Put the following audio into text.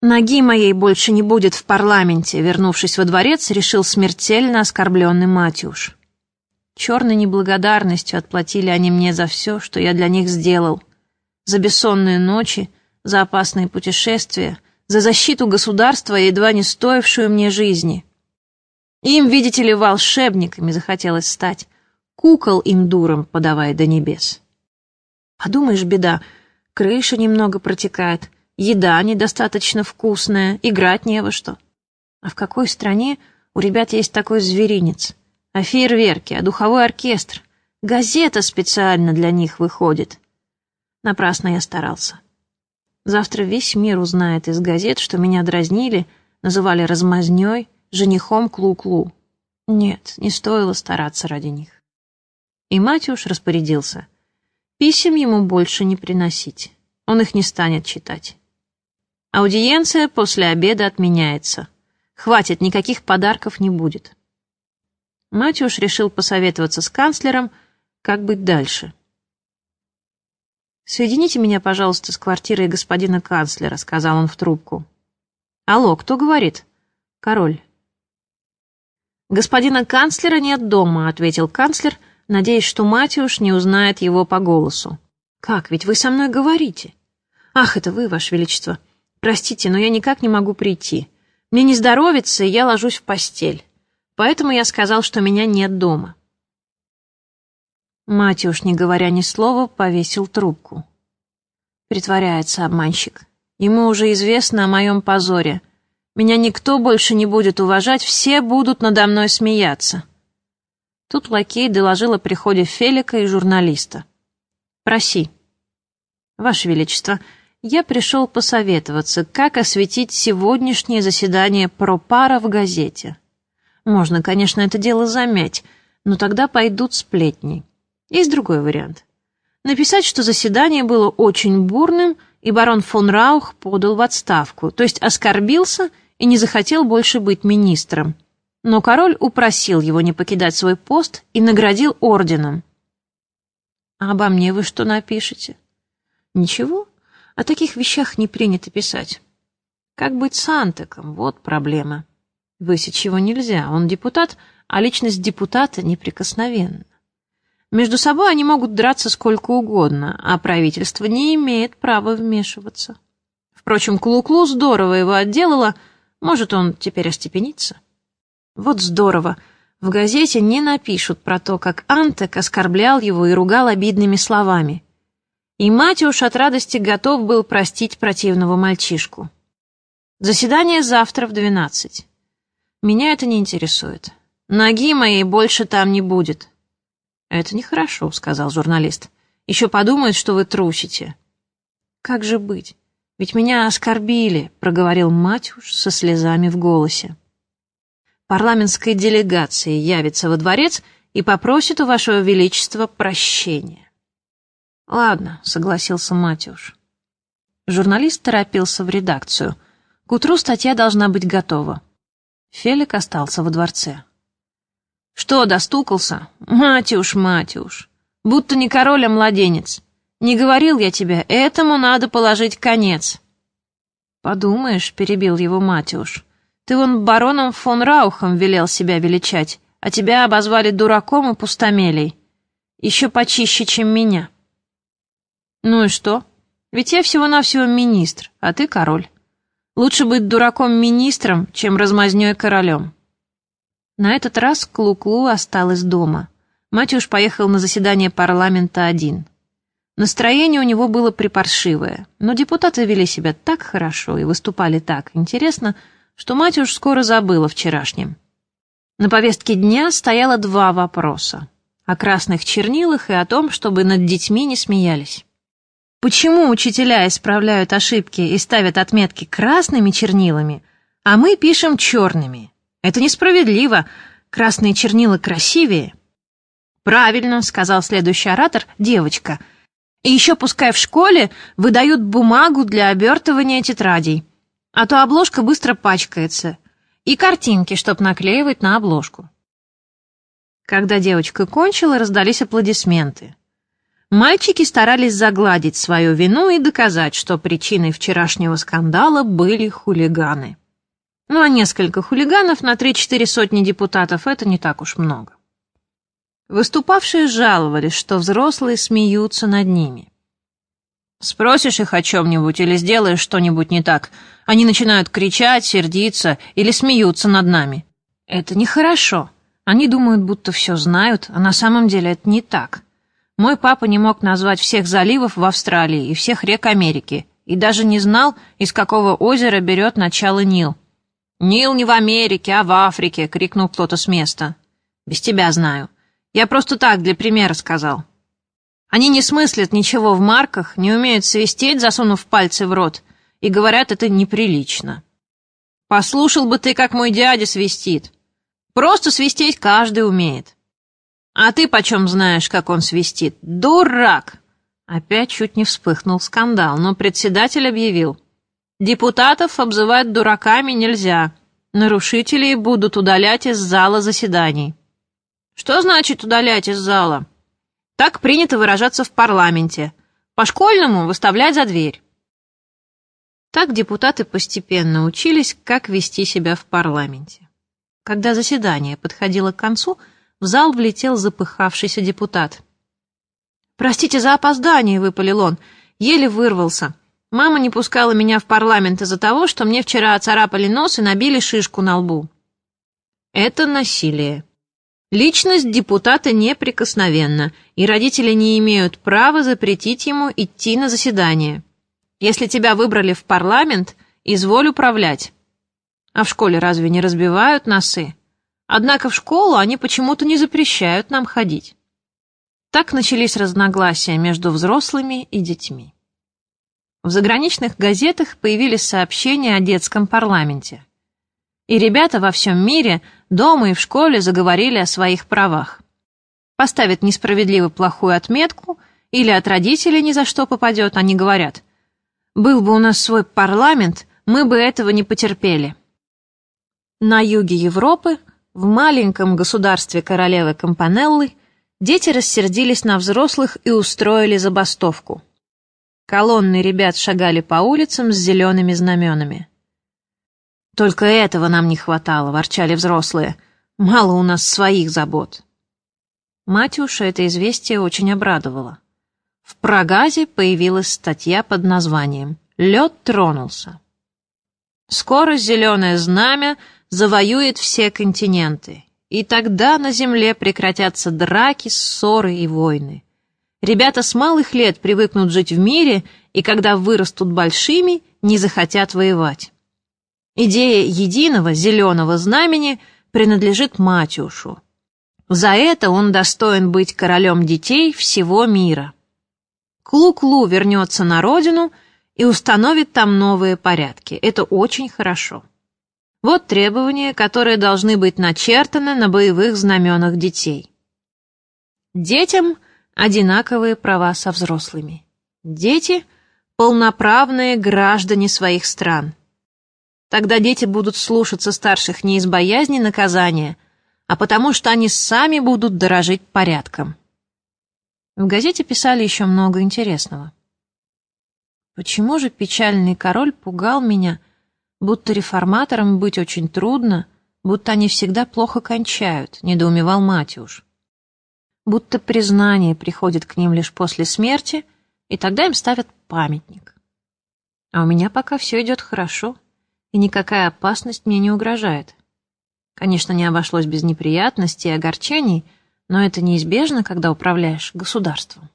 Ноги моей больше не будет в парламенте, вернувшись во дворец, решил смертельно оскорбленный Матюш. Черной неблагодарностью отплатили они мне за все, что я для них сделал. За бессонные ночи, за опасные путешествия, за защиту государства, едва не стоившую мне жизни. Им, видите ли, волшебниками захотелось стать, кукол им дуром подавая до небес. Подумаешь, беда, крыша немного протекает, еда недостаточно вкусная, играть не во что. А в какой стране у ребят есть такой зверинец? А фейерверки, а духовой оркестр? Газета специально для них выходит. Напрасно я старался. Завтра весь мир узнает из газет, что меня дразнили, называли размазнёй, женихом Клу-Клу. Нет, не стоило стараться ради них. И Матюш распорядился. Писем ему больше не приносить. Он их не станет читать. Аудиенция после обеда отменяется. Хватит, никаких подарков не будет. Матюш решил посоветоваться с канцлером, как быть дальше. «Соедините меня, пожалуйста, с квартирой господина канцлера», — сказал он в трубку. «Алло, кто говорит?» «Король». «Господина канцлера нет дома», — ответил канцлер, надеясь, что Матюш не узнает его по голосу. «Как, ведь вы со мной говорите?» «Ах, это вы, ваше величество. Простите, но я никак не могу прийти. Мне не здоровится, и я ложусь в постель. Поэтому я сказал, что меня нет дома. Матюш, не говоря ни слова, повесил трубку. Притворяется обманщик. Ему уже известно о моем позоре. Меня никто больше не будет уважать, все будут надо мной смеяться. Тут лакей доложил о приходе Фелика и журналиста. «Проси». «Ваше Величество, я пришел посоветоваться, как осветить сегодняшнее заседание Пропара в газете. Можно, конечно, это дело замять, но тогда пойдут сплетни. Есть другой вариант. Написать, что заседание было очень бурным, и барон фон Раух подал в отставку, то есть оскорбился и не захотел больше быть министром. Но король упросил его не покидать свой пост и наградил орденом. «А обо мне вы что напишете?» «Ничего, о таких вещах не принято писать. Как быть с Антеком? Вот проблема. Высечь его нельзя, он депутат, а личность депутата неприкосновенна. Между собой они могут драться сколько угодно, а правительство не имеет права вмешиваться. Впрочем, Клуклу -клу здорово его отделало, может, он теперь остепенится? Вот здорово. В газете не напишут про то, как Антек оскорблял его и ругал обидными словами и Матюш от радости готов был простить противного мальчишку. Заседание завтра в двенадцать. Меня это не интересует. Ноги моей больше там не будет. Это нехорошо, сказал журналист. Еще подумают, что вы трусите. Как же быть? Ведь меня оскорбили, проговорил Матюш со слезами в голосе. Парламентская делегация явится во дворец и попросит у вашего величества прощения. «Ладно», — согласился Матюш. Журналист торопился в редакцию. К утру статья должна быть готова. Фелик остался во дворце. «Что, достукался? Матюш, Матюш! Будто не король, а младенец. Не говорил я тебе, этому надо положить конец». «Подумаешь», — перебил его Матюш, — «ты вон бароном фон Раухом велел себя величать, а тебя обозвали дураком и пустомелей. Еще почище, чем меня». Ну и что? Ведь я всего-навсего министр, а ты король. Лучше быть дураком-министром, чем размазнёй королем. На этот раз Клу-Клу осталась дома. Матюш поехал на заседание парламента один. Настроение у него было припаршивое, но депутаты вели себя так хорошо и выступали так интересно, что Матюш скоро забыл о вчерашнем. На повестке дня стояло два вопроса — о красных чернилах и о том, чтобы над детьми не смеялись. Почему учителя исправляют ошибки и ставят отметки красными чернилами, а мы пишем черными? Это несправедливо. Красные чернила красивее. Правильно, сказал следующий оратор, девочка. И еще пускай в школе выдают бумагу для обертывания тетрадей, а то обложка быстро пачкается. И картинки, чтоб наклеивать на обложку. Когда девочка кончила, раздались аплодисменты. Мальчики старались загладить свою вину и доказать, что причиной вчерашнего скандала были хулиганы. Ну а несколько хулиганов на три-четыре сотни депутатов — это не так уж много. Выступавшие жаловались, что взрослые смеются над ними. Спросишь их о чем-нибудь или сделаешь что-нибудь не так, они начинают кричать, сердиться или смеются над нами. Это нехорошо. Они думают, будто все знают, а на самом деле это не так. Мой папа не мог назвать всех заливов в Австралии и всех рек Америки, и даже не знал, из какого озера берет начало Нил. «Нил не в Америке, а в Африке!» — крикнул кто-то с места. «Без тебя знаю. Я просто так, для примера сказал». Они не смыслят ничего в марках, не умеют свистеть, засунув пальцы в рот, и говорят, это неприлично. Послушал бы ты, как мой дядя свистит. Просто свистеть каждый умеет. «А ты почем знаешь, как он свистит? Дурак!» Опять чуть не вспыхнул скандал, но председатель объявил. «Депутатов обзывать дураками нельзя. Нарушителей будут удалять из зала заседаний». «Что значит удалять из зала?» «Так принято выражаться в парламенте. По-школьному выставлять за дверь». Так депутаты постепенно учились, как вести себя в парламенте. Когда заседание подходило к концу, в зал влетел запыхавшийся депутат. «Простите за опоздание», — выпалил он. Еле вырвался. Мама не пускала меня в парламент из-за того, что мне вчера оцарапали нос и набили шишку на лбу. Это насилие. Личность депутата неприкосновенна, и родители не имеют права запретить ему идти на заседание. Если тебя выбрали в парламент, изволь управлять. А в школе разве не разбивают носы? Однако в школу они почему-то не запрещают нам ходить. Так начались разногласия между взрослыми и детьми. В заграничных газетах появились сообщения о детском парламенте. И ребята во всем мире, дома и в школе заговорили о своих правах. Поставят несправедливо плохую отметку или от родителей ни за что попадет, они говорят, «Был бы у нас свой парламент, мы бы этого не потерпели». На юге Европы в маленьком государстве королевы Кампанеллы дети рассердились на взрослых и устроили забастовку. Колонны ребят шагали по улицам с зелеными знаменами. «Только этого нам не хватало», — ворчали взрослые. «Мало у нас своих забот». Матюша это известие очень обрадовало. В Прогазе появилась статья под названием «Лед тронулся». Скоро зеленое знамя — завоюет все континенты. И тогда на земле прекратятся драки, ссоры и войны. Ребята с малых лет привыкнут жить в мире, и когда вырастут большими, не захотят воевать. Идея единого зеленого знамени принадлежит Матюшу. За это он достоин быть королем детей всего мира. Клу-Клу вернется на родину и установит там новые порядки. Это очень хорошо. Вот требования, которые должны быть начертаны на боевых знаменах детей. Детям одинаковые права со взрослыми. Дети — полноправные граждане своих стран. Тогда дети будут слушаться старших не из боязни наказания, а потому что они сами будут дорожить порядком. В газете писали еще много интересного. Почему же печальный король пугал меня, будто реформаторам быть очень трудно, будто они всегда плохо кончают, недоумевал Матюш. Будто признание приходит к ним лишь после смерти, и тогда им ставят памятник. А у меня пока все идет хорошо, и никакая опасность мне не угрожает. Конечно, не обошлось без неприятностей и огорчений, но это неизбежно, когда управляешь государством.